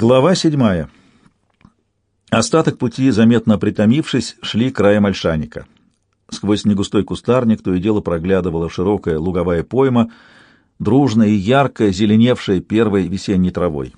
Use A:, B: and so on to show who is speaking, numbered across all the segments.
A: Глава седьмая. Остаток пути, заметно притомившись, шли краем ольшаника. Сквозь негустой кустарник то и дело проглядывала широкая луговая пойма, дружная и яркая, зеленевшая первой весенней травой.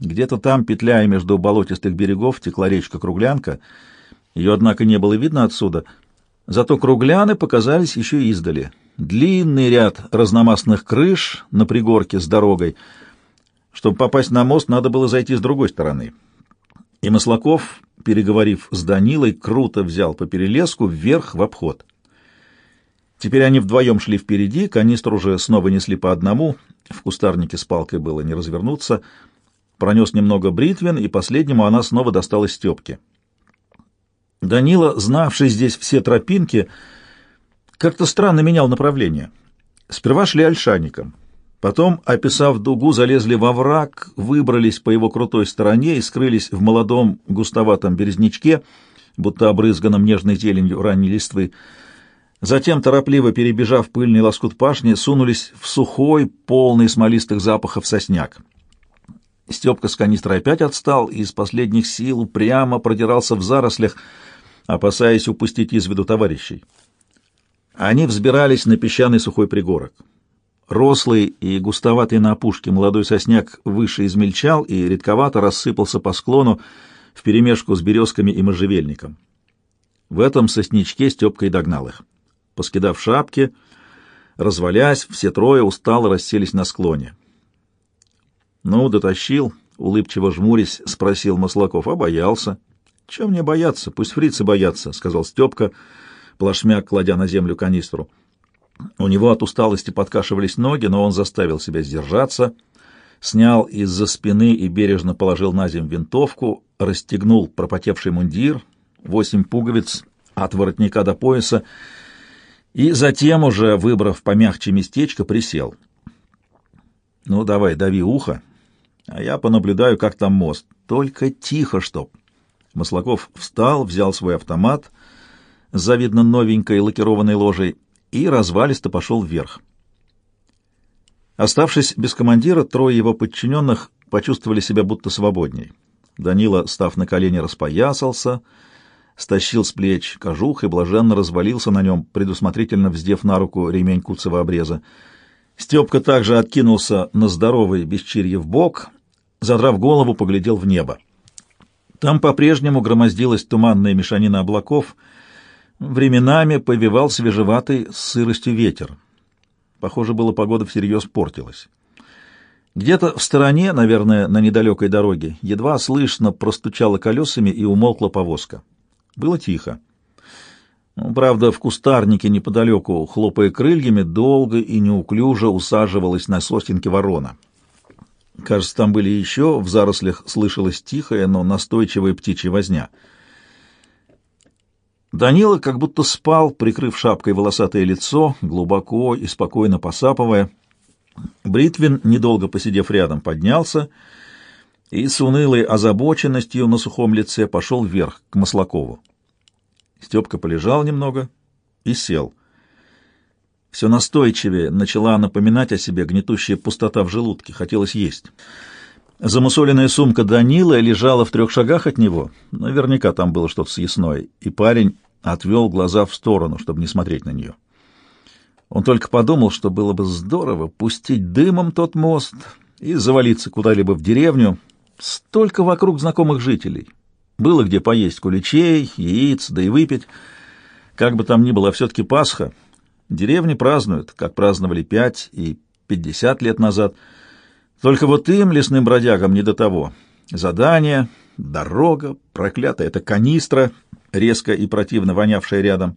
A: Где-то там, петляя между болотистых берегов, текла речка Круглянка. Ее, однако, не было видно отсюда. Зато кругляны показались еще издали. Длинный ряд разномастных крыш на пригорке с дорогой. Чтобы попасть на мост, надо было зайти с другой стороны. И Маслаков, переговорив с Данилой, круто взял по перелеску вверх в обход. Теперь они вдвоем шли впереди, канистру уже снова несли по одному, в кустарнике с палкой было не развернуться — пронес немного бритвен, и последнему она снова досталась Степке. Данила, знавший здесь все тропинки, как-то странно менял направление. Сперва шли ольшаником, потом, описав дугу, залезли во враг, выбрались по его крутой стороне и скрылись в молодом густоватом березнячке, будто обрызганном нежной зеленью ранней листвы. Затем, торопливо перебежав пыльный лоскут пашни, сунулись в сухой, полный смолистых запахов сосняк. Степка с канистрой опять отстал и из последних сил прямо продирался в зарослях, опасаясь упустить из виду товарищей. Они взбирались на песчаный сухой пригорок. Рослый и густоватый на опушке молодой сосняк выше измельчал и редковато рассыпался по склону вперемешку с березками и можжевельником. В этом сосничке Степка и догнал их. Поскидав шапки, развалясь, все трое устало расселись на склоне. «Ну, дотащил», — улыбчиво жмурясь, спросил Маслаков. «А боялся». «Чем мне бояться? Пусть фрицы боятся», — сказал Степка, плашмя кладя на землю канистру. У него от усталости подкашивались ноги, но он заставил себя сдержаться, снял из-за спины и бережно положил на землю винтовку, расстегнул пропотевший мундир, восемь пуговиц от воротника до пояса и затем, уже выбрав помягче местечко, присел. «Ну, давай, дави ухо», а я понаблюдаю, как там мост. Только тихо, чтоб. Маслаков встал, взял свой автомат с завидно новенькой лакированной ложей и развалисто пошел вверх. Оставшись без командира, трое его подчиненных почувствовали себя будто свободней. Данила, став на колени, распоясался, стащил с плеч кожух и блаженно развалился на нем, предусмотрительно вздев на руку ремень куцевого обреза. Степка также откинулся на здоровый в бок, задрав голову, поглядел в небо. Там по-прежнему громоздилась туманная мешанина облаков, временами повивал свежеватый с сыростью ветер. Похоже было, погода всерьез портилась. Где-то в стороне, наверное, на недалекой дороге, едва слышно простучало колесами и умолкла повозка. Было тихо. Ну, правда, в кустарнике неподалеку, хлопая крыльями, долго и неуклюже усаживалась на сосенке ворона. Кажется, там были еще, в зарослях слышалась тихая, но настойчивая птичья возня. Данила как будто спал, прикрыв шапкой волосатое лицо, глубоко и спокойно посапывая. Бритвин, недолго посидев рядом, поднялся и с унылой озабоченностью на сухом лице пошел вверх, к Маслакову. Степка полежал немного и сел. Все настойчивее начала напоминать о себе гнетущая пустота в желудке, хотелось есть. Замусоленная сумка Данила лежала в трех шагах от него, наверняка там было что-то съестное, и парень отвел глаза в сторону, чтобы не смотреть на нее. Он только подумал, что было бы здорово пустить дымом тот мост и завалиться куда-либо в деревню. Столько вокруг знакомых жителей. Было где поесть куличей, яиц, да и выпить. Как бы там ни было, все-таки Пасха. Деревни празднуют, как праздновали пять и пятьдесят лет назад. Только вот им, лесным бродягам, не до того. Задание, дорога, проклятая эта канистра, резко и противно вонявшая рядом.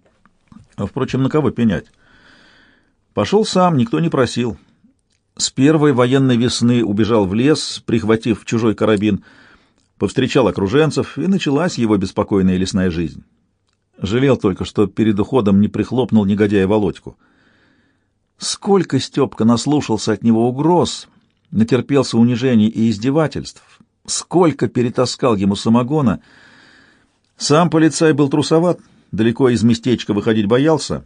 A: А, впрочем, на кого пенять? Пошел сам, никто не просил. С первой военной весны убежал в лес, прихватив чужой карабин — повстречал окруженцев, и началась его беспокойная лесная жизнь. Жалел только, что перед уходом не прихлопнул негодяя Володьку. Сколько Степка наслушался от него угроз, натерпелся унижений и издевательств, сколько перетаскал ему самогона. Сам полицай был трусоват, далеко из местечка выходить боялся,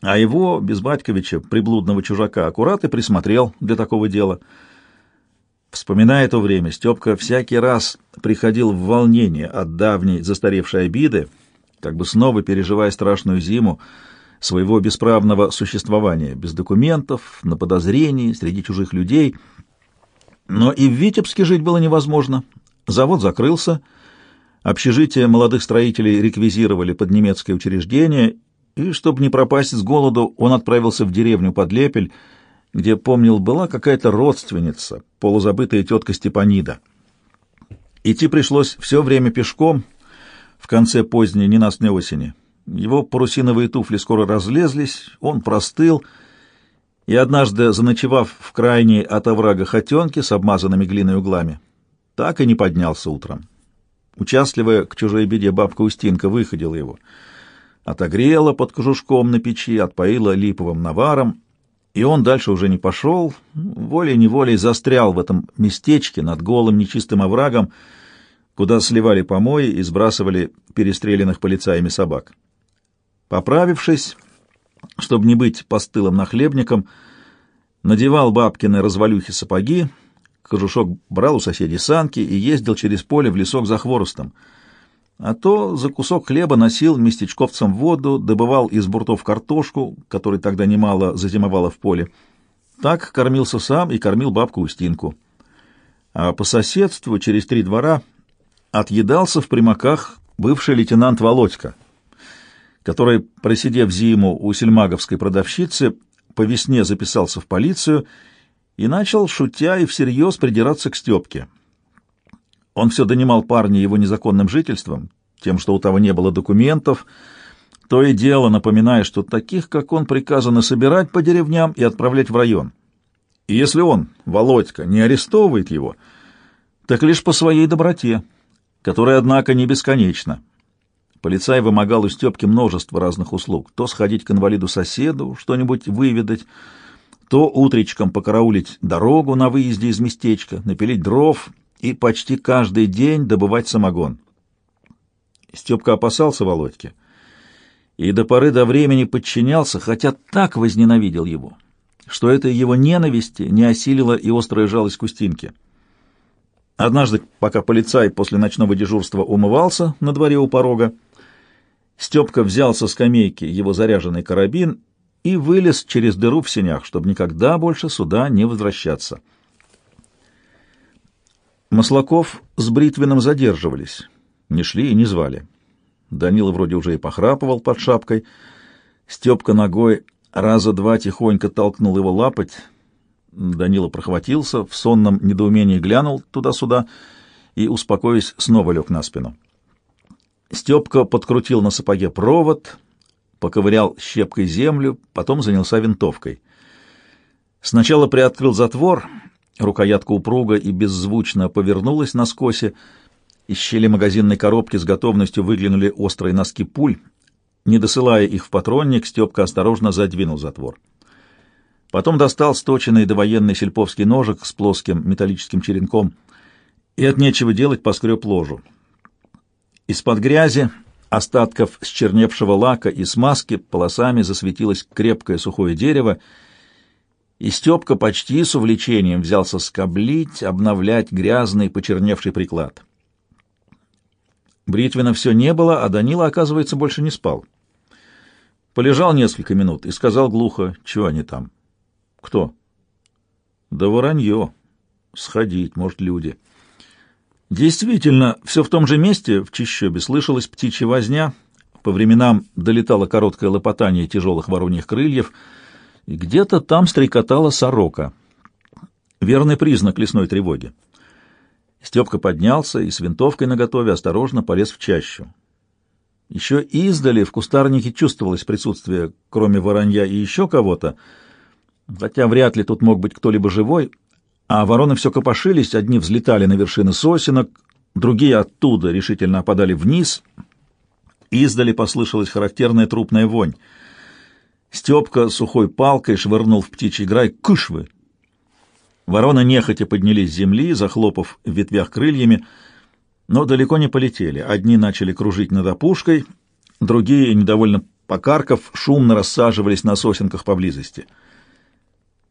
A: а его, Безбатьковича, приблудного чужака, аккурат и присмотрел для такого дела — Вспоминая то время, Степка всякий раз приходил в волнение от давней застаревшей обиды, как бы снова переживая страшную зиму своего бесправного существования, без документов, на подозрении, среди чужих людей. Но и в Витебске жить было невозможно. Завод закрылся, общежитие молодых строителей реквизировали под немецкое учреждение, и, чтобы не пропасть с голоду, он отправился в деревню под Лепель, где, помнил, была какая-то родственница, полузабытая тетка Степанида. Идти пришлось все время пешком в конце поздней ненастной осени. Его парусиновые туфли скоро разлезлись, он простыл, и однажды, заночевав в крайней от оврага хотенке с обмазанными глиной углами, так и не поднялся утром. Участливая к чужой беде бабка Устинка выходила его, отогрела под кожушком на печи, отпоила липовым наваром и он дальше уже не пошел, волей-неволей застрял в этом местечке над голым нечистым оврагом, куда сливали помои и сбрасывали перестреленных полицаями собак. Поправившись, чтобы не быть постылым нахлебником, надевал бабкины развалюхи сапоги, кожушок брал у соседей санки и ездил через поле в лесок за хворостом — а то за кусок хлеба носил местечковцам воду, добывал из буртов картошку, которой тогда немало зазимовала в поле. Так кормился сам и кормил бабку Устинку. А по соседству, через три двора, отъедался в примаках бывший лейтенант Володька, который, просидев зиму у сельмаговской продавщицы, по весне записался в полицию и начал, шутя и всерьез, придираться к Степке. Он все донимал парня его незаконным жительством, тем, что у того не было документов, то и дело напоминая, что таких, как он, приказано собирать по деревням и отправлять в район. И если он, Володька, не арестовывает его, так лишь по своей доброте, которая, однако, не бесконечна. Полицай вымогал у Степки множество разных услуг. То сходить к инвалиду-соседу, что-нибудь выведать, то утречком покараулить дорогу на выезде из местечка, напилить дров и почти каждый день добывать самогон. Степка опасался Володьки и до поры до времени подчинялся, хотя так возненавидел его, что это его ненависти не осилила и острая жалость к Устинке. Однажды, пока полицай после ночного дежурства умывался на дворе у порога, Степка взял со скамейки его заряженный карабин и вылез через дыру в сенях, чтобы никогда больше сюда не возвращаться. Маслаков с Бритвиным задерживались, не шли и не звали. Данила вроде уже и похрапывал под шапкой. Степка ногой раза два тихонько толкнул его лапоть. Данила прохватился, в сонном недоумении глянул туда-сюда и, успокоясь, снова лег на спину. Степка подкрутил на сапоге провод, поковырял щепкой землю, потом занялся винтовкой. Сначала приоткрыл затвор — Рукоятка упруга и беззвучно повернулась на скосе. Из щели магазинной коробки с готовностью выглянули острые носки пуль. Не досылая их в патронник, Степка осторожно задвинул затвор. Потом достал сточенный довоенный сельповский ножик с плоским металлическим черенком и от нечего делать поскреб ложу. Из-под грязи, остатков счерневшего лака и смазки полосами засветилось крепкое сухое дерево, и Степка почти с увлечением взялся скоблить, обновлять грязный, почерневший приклад. Бритвина все не было, а Данила, оказывается, больше не спал. Полежал несколько минут и сказал глухо, чего они там. Кто? Да воронье. Сходить, может, люди. Действительно, все в том же месте, в Чищобе, слышалась птичья возня, по временам долетало короткое лопотание тяжелых вороньих крыльев — и где-то там стрекотала сорока. Верный признак лесной тревоги. Степка поднялся и с винтовкой наготове осторожно полез в чащу. Еще издали в кустарнике чувствовалось присутствие, кроме воронья и еще кого-то, хотя вряд ли тут мог быть кто-либо живой, а вороны все копошились, одни взлетали на вершины сосенок, другие оттуда решительно опадали вниз. Издали послышалась характерная трупная вонь — Степка сухой палкой швырнул в птичий грай «Кыш Вороны нехотя поднялись с земли, захлопав в ветвях крыльями, но далеко не полетели. Одни начали кружить над опушкой, другие, недовольно покарков, шумно рассаживались на сосенках поблизости.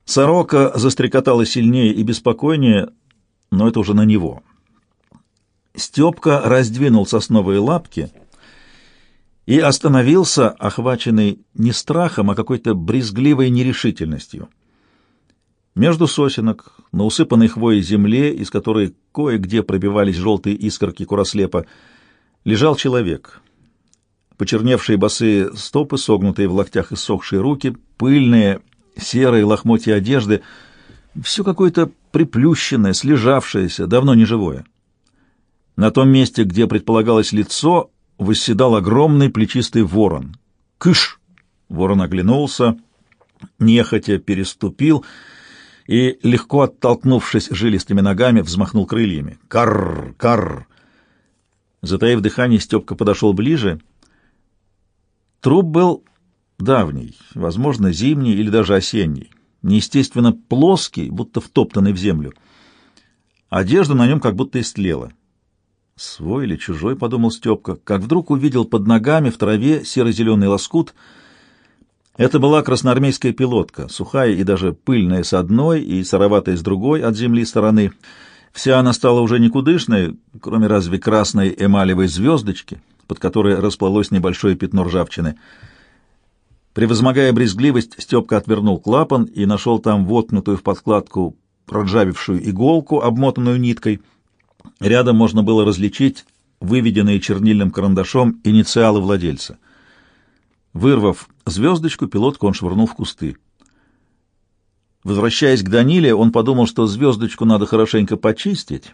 A: Сорока застрекотала сильнее и беспокойнее, но это уже на него. Степка раздвинул сосновые лапки и остановился, охваченный не страхом, а какой-то брезгливой нерешительностью. Между сосенок, на усыпанной хвоей земле, из которой кое-где пробивались желтые искорки курослепа, лежал человек. Почерневшие босые стопы, согнутые в локтях и сохшие руки, пыльные серые лохмотья одежды, все какое-то приплющенное, слежавшееся, давно не живое. На том месте, где предполагалось лицо, восседал огромный плечистый ворон. «Кыш!» Ворон оглянулся, нехотя переступил и, легко оттолкнувшись жилистыми ногами, взмахнул крыльями. «Карр! Карр!» Затаив дыхание, Степка подошел ближе. Труп был давний, возможно, зимний или даже осенний, неестественно плоский, будто втоптанный в землю. Одежда на нем как будто истлела. «Свой или чужой?» — подумал Степка, как вдруг увидел под ногами в траве серо-зеленый лоскут. Это была красноармейская пилотка, сухая и даже пыльная с одной и сыроватая с другой от земли стороны — Вся она стала уже никудышной, кроме разве красной эмалевой звездочки, под которой расплылось небольшое пятно ржавчины. Превозмогая брезгливость, Степка отвернул клапан и нашел там воткнутую в подкладку проржавевшую иголку, обмотанную ниткой. Рядом можно было различить выведенные чернильным карандашом инициалы владельца. Вырвав звездочку, пилотку он швырнул в кусты. Возвращаясь к Даниле, он подумал, что звездочку надо хорошенько почистить,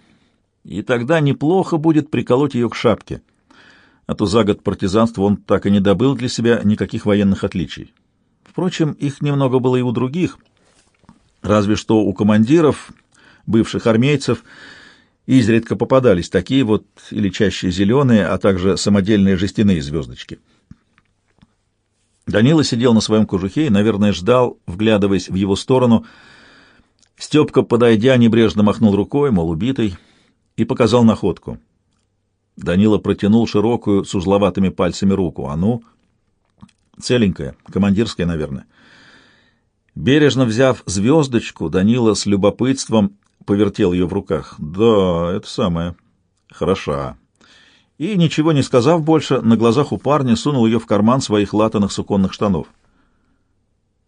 A: и тогда неплохо будет приколоть ее к шапке. А то за год партизанства он так и не добыл для себя никаких военных отличий. Впрочем, их немного было и у других, разве что у командиров, бывших армейцев, изредка попадались такие вот, или чаще зеленые, а также самодельные жестяные звездочки. Данила сидел на своем кожухе и, наверное, ждал, вглядываясь в его сторону. Степка, подойдя, небрежно махнул рукой, мол, убитый, и показал находку. Данила протянул широкую с узловатыми пальцами руку. А ну, целенькая, командирская, наверное. Бережно взяв звездочку, Данила с любопытством повертел ее в руках. Да, это самое. Хороша и, ничего не сказав больше, на глазах у парня сунул ее в карман своих латаных суконных штанов.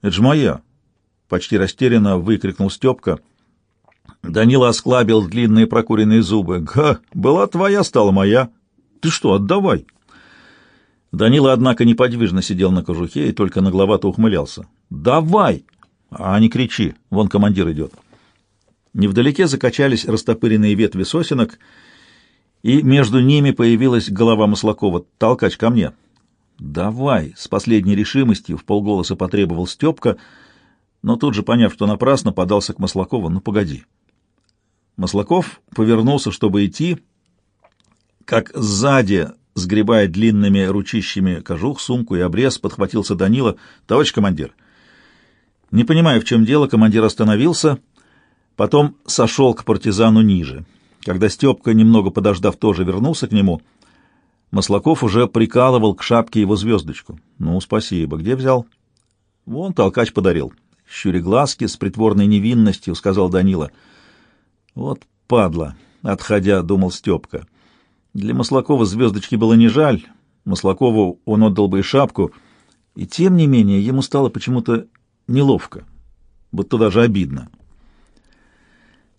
A: «Это ж моя!» — почти растерянно выкрикнул Степка. Данила осклабил длинные прокуренные зубы. «Га, была твоя, стала моя. Ты что, отдавай!» Данила, однако, неподвижно сидел на кожухе и только нагловато ухмылялся. «Давай!» «А не кричи, вон командир идет». Невдалеке закачались растопыренные ветви сосенок — и между ними появилась голова Маслакова. «Толкач ко мне!» «Давай!» — с последней решимостью в полголоса потребовал Степка, но тут же, поняв, что напрасно, подался к Маслакову. «Ну, погоди!» Маслаков повернулся, чтобы идти, как сзади, сгребая длинными ручищами кожух, сумку и обрез, подхватился Данила. «Товарищ командир!» Не понимая, в чем дело, командир остановился, потом сошел к партизану ниже — когда Степка, немного подождав, тоже вернулся к нему, Маслаков уже прикалывал к шапке его звездочку. «Ну, спасибо. Где взял?» «Вон толкач подарил». Щуря глазки с притворной невинностью, сказал Данила. «Вот падла!» — отходя, думал Степка. Для Маслакова звездочки было не жаль. Маслакову он отдал бы и шапку. И тем не менее ему стало почему-то неловко, будто даже обидно.